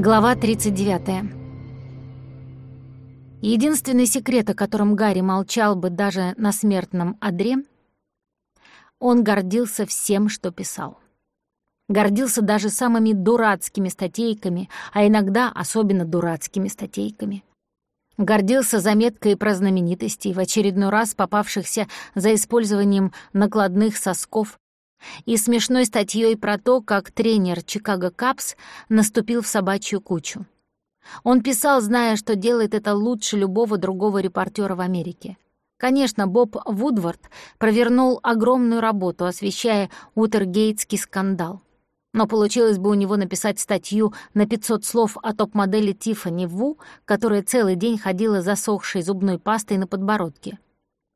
Глава 39. Единственный секрет, о котором Гарри молчал бы даже на смертном одре, он гордился всем, что писал. Гордился даже самыми дурацкими статейками, а иногда особенно дурацкими статейками. Гордился заметкой про знаменитостей, в очередной раз попавшихся за использованием накладных сосков и смешной статьей про то, как тренер Чикаго Капс наступил в собачью кучу. Он писал, зная, что делает это лучше любого другого репортера в Америке. Конечно, Боб Вудвард провернул огромную работу, освещая Утергейтский скандал. Но получилось бы у него написать статью на 500 слов о топ-модели Тиффани Ву, которая целый день ходила засохшей зубной пастой на подбородке.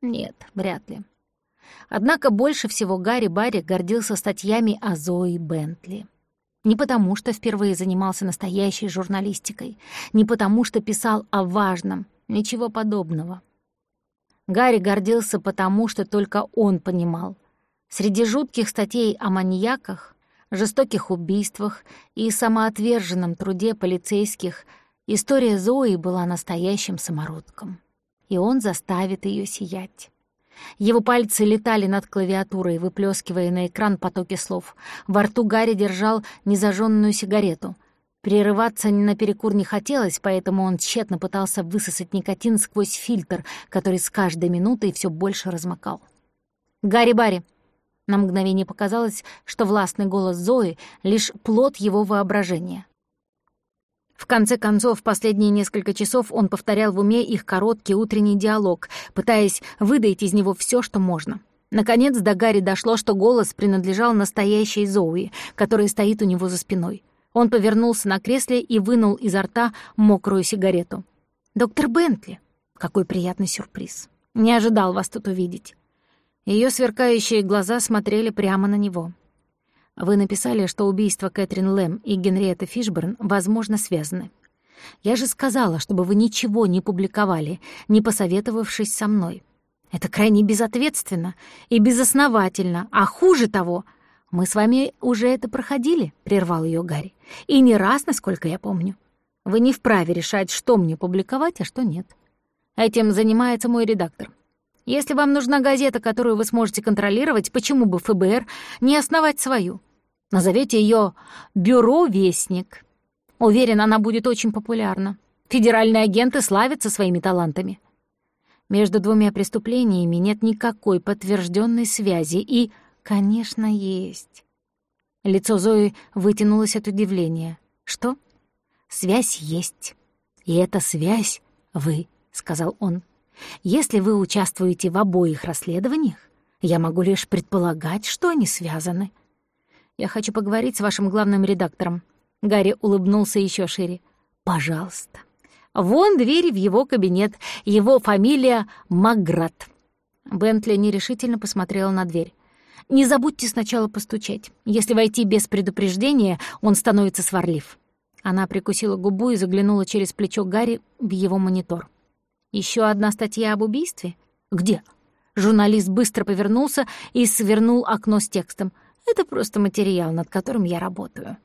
Нет, вряд ли. Однако больше всего Гарри Барри гордился статьями о Зои Бентли. Не потому, что впервые занимался настоящей журналистикой, не потому, что писал о важном, ничего подобного. Гарри гордился потому, что только он понимал. Среди жутких статей о маньяках, жестоких убийствах и самоотверженном труде полицейских история Зои была настоящим самородком. И он заставит ее сиять. Его пальцы летали над клавиатурой, выплескивая на экран потоки слов. Во рту Гарри держал незажженную сигарету. Прерываться наперекур не хотелось, поэтому он тщетно пытался высосать никотин сквозь фильтр, который с каждой минутой все больше размокал. «Гарри Барри!» На мгновение показалось, что властный голос Зои — лишь плод его воображения. В конце концов, последние несколько часов он повторял в уме их короткий утренний диалог, пытаясь выдать из него все, что можно. Наконец до Гарри дошло, что голос принадлежал настоящей Зоуи, которая стоит у него за спиной. Он повернулся на кресле и вынул изо рта мокрую сигарету. «Доктор Бентли, какой приятный сюрприз. Не ожидал вас тут увидеть». Ее сверкающие глаза смотрели прямо на него. Вы написали, что убийство Кэтрин Лэм и Генриетты Фишберн, возможно, связаны. Я же сказала, чтобы вы ничего не публиковали, не посоветовавшись со мной. Это крайне безответственно и безосновательно, а хуже того, мы с вами уже это проходили, — прервал ее Гарри, — и не раз, насколько я помню. Вы не вправе решать, что мне публиковать, а что нет. Этим занимается мой редактор. Если вам нужна газета, которую вы сможете контролировать, почему бы ФБР не основать свою? Назовите ее «Бюро Вестник». Уверен, она будет очень популярна. Федеральные агенты славятся своими талантами. Между двумя преступлениями нет никакой подтвержденной связи и, конечно, есть. Лицо Зои вытянулось от удивления. Что? Связь есть. И эта связь — вы, — сказал он. Если вы участвуете в обоих расследованиях, я могу лишь предполагать, что они связаны. Я хочу поговорить с вашим главным редактором. Гарри улыбнулся еще шире. Пожалуйста. Вон двери в его кабинет. Его фамилия Маград. Бентли нерешительно посмотрела на дверь. «Не забудьте сначала постучать. Если войти без предупреждения, он становится сварлив». Она прикусила губу и заглянула через плечо Гарри в его монитор. Еще одна статья об убийстве? Где? Журналист быстро повернулся и свернул окно с текстом. Это просто материал, над которым я работаю.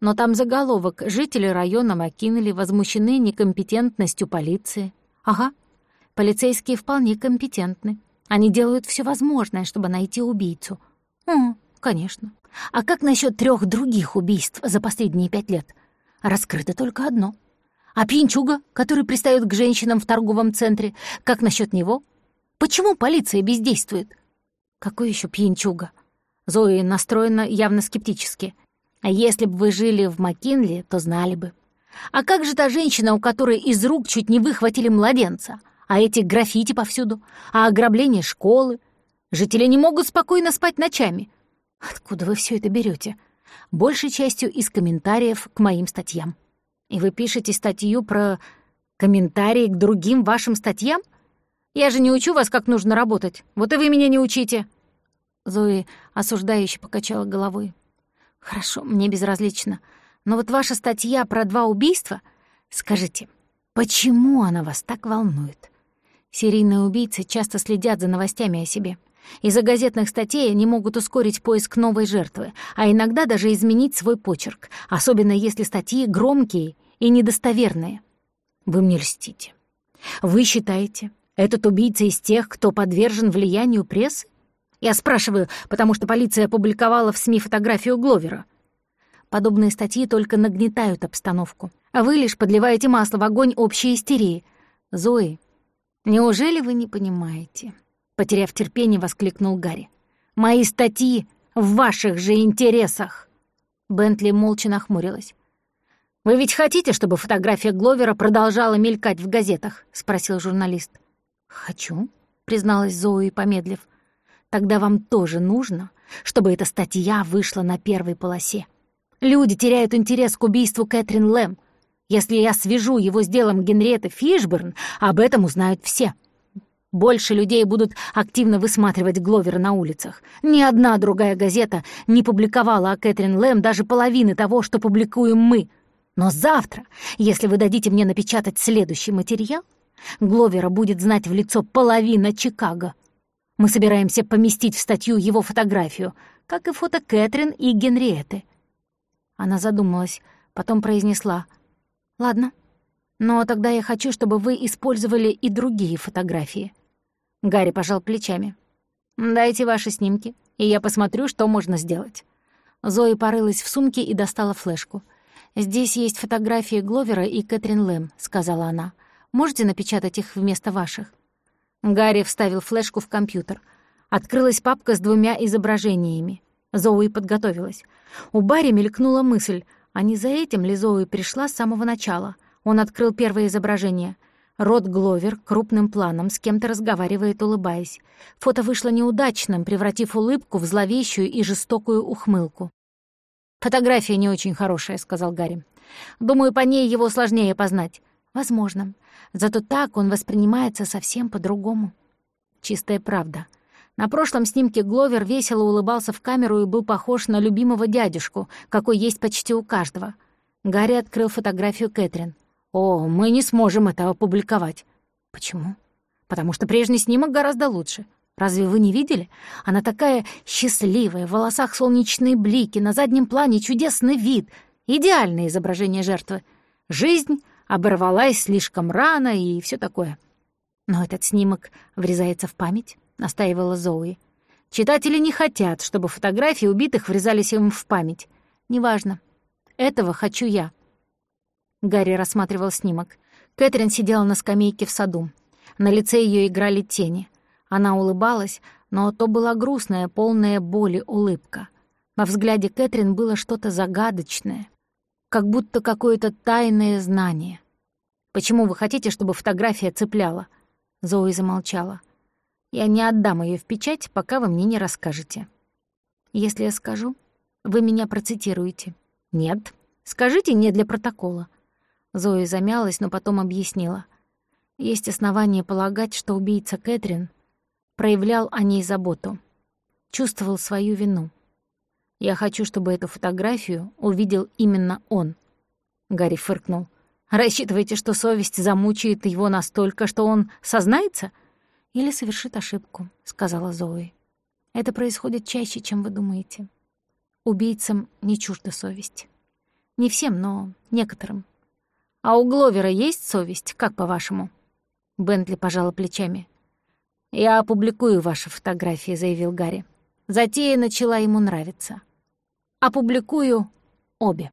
Но там заголовок «Жители района Макинли возмущены некомпетентностью полиции». Ага, полицейские вполне компетентны. Они делают все возможное, чтобы найти убийцу. О, конечно. А как насчет трех других убийств за последние пять лет? Раскрыто только одно. А пьянчуга, который пристает к женщинам в торговом центре, как насчет него? Почему полиция бездействует? Какой еще пьянчуга? Зои настроена явно скептически. А если бы вы жили в Макинли, то знали бы. А как же та женщина, у которой из рук чуть не выхватили младенца? А эти граффити повсюду? А ограбление школы? Жители не могут спокойно спать ночами. Откуда вы все это берете? Большей частью из комментариев к моим статьям. И вы пишете статью про комментарии к другим вашим статьям? Я же не учу вас, как нужно работать. Вот и вы меня не учите. Зои осуждающе покачала головой. Хорошо, мне безразлично. Но вот ваша статья про два убийства... Скажите, почему она вас так волнует? Серийные убийцы часто следят за новостями о себе. Из-за газетных статей они могут ускорить поиск новой жертвы, а иногда даже изменить свой почерк, особенно если статьи громкие и недостоверные. Вы мне льстите. Вы считаете, этот убийца из тех, кто подвержен влиянию прессы? Я спрашиваю, потому что полиция опубликовала в СМИ фотографию Гловера. Подобные статьи только нагнетают обстановку. А вы лишь подливаете масло в огонь общей истерии. Зои, неужели вы не понимаете? Потеряв терпение, воскликнул Гарри. «Мои статьи в ваших же интересах!» Бентли молча нахмурилась. «Вы ведь хотите, чтобы фотография Гловера продолжала мелькать в газетах?» — спросил журналист. «Хочу», — призналась Зои, помедлив. «Тогда вам тоже нужно, чтобы эта статья вышла на первой полосе. Люди теряют интерес к убийству Кэтрин Лэм. Если я свяжу его с делом Генриетты Фишберн, об этом узнают все. Больше людей будут активно высматривать Гловера на улицах. Ни одна другая газета не публиковала о Кэтрин Лэм даже половины того, что публикуем мы. Но завтра, если вы дадите мне напечатать следующий материал, Гловера будет знать в лицо половина Чикаго. Мы собираемся поместить в статью его фотографию, как и фото Кэтрин и Генриетты. Она задумалась, потом произнесла. «Ладно, но тогда я хочу, чтобы вы использовали и другие фотографии». Гарри пожал плечами. «Дайте ваши снимки, и я посмотрю, что можно сделать». Зои порылась в сумке и достала флешку. «Здесь есть фотографии Гловера и Кэтрин Лэм», — сказала она. «Можете напечатать их вместо ваших?» Гарри вставил флешку в компьютер. Открылась папка с двумя изображениями. Зоуи подготовилась. У Барри мелькнула мысль, а не за этим ли Зоуи пришла с самого начала? Он открыл первое изображение — Рот Гловер крупным планом с кем-то разговаривает, улыбаясь. Фото вышло неудачным, превратив улыбку в зловещую и жестокую ухмылку. «Фотография не очень хорошая», — сказал Гарри. «Думаю, по ней его сложнее познать». «Возможно. Зато так он воспринимается совсем по-другому». Чистая правда. На прошлом снимке Гловер весело улыбался в камеру и был похож на любимого дядюшку, какой есть почти у каждого. Гарри открыл фотографию Кэтрин. «О, мы не сможем это опубликовать». «Почему?» «Потому что прежний снимок гораздо лучше. Разве вы не видели? Она такая счастливая, в волосах солнечные блики, на заднем плане чудесный вид. Идеальное изображение жертвы. Жизнь оборвалась слишком рано и все такое». «Но этот снимок врезается в память», — настаивала Зоуи. «Читатели не хотят, чтобы фотографии убитых врезались им в память. Неважно. Этого хочу я». Гарри рассматривал снимок. Кэтрин сидела на скамейке в саду. На лице ее играли тени. Она улыбалась, но то была грустная, полная боли улыбка. Во взгляде Кэтрин было что-то загадочное, как будто какое-то тайное знание. «Почему вы хотите, чтобы фотография цепляла?» Зои замолчала. «Я не отдам ее в печать, пока вы мне не расскажете». «Если я скажу, вы меня процитируете». «Нет, скажите не для протокола. Зои замялась, но потом объяснила. Есть основания полагать, что убийца Кэтрин проявлял о ней заботу, чувствовал свою вину. Я хочу, чтобы эту фотографию увидел именно он. Гарри фыркнул. Рассчитываете, что совесть замучает его настолько, что он сознается? Или совершит ошибку, сказала Зои. Это происходит чаще, чем вы думаете. Убийцам не чужда совесть. Не всем, но некоторым. «А у Гловера есть совесть, как по-вашему?» Бентли пожала плечами. «Я опубликую ваши фотографии», — заявил Гарри. Затея начала ему нравиться. «Опубликую обе».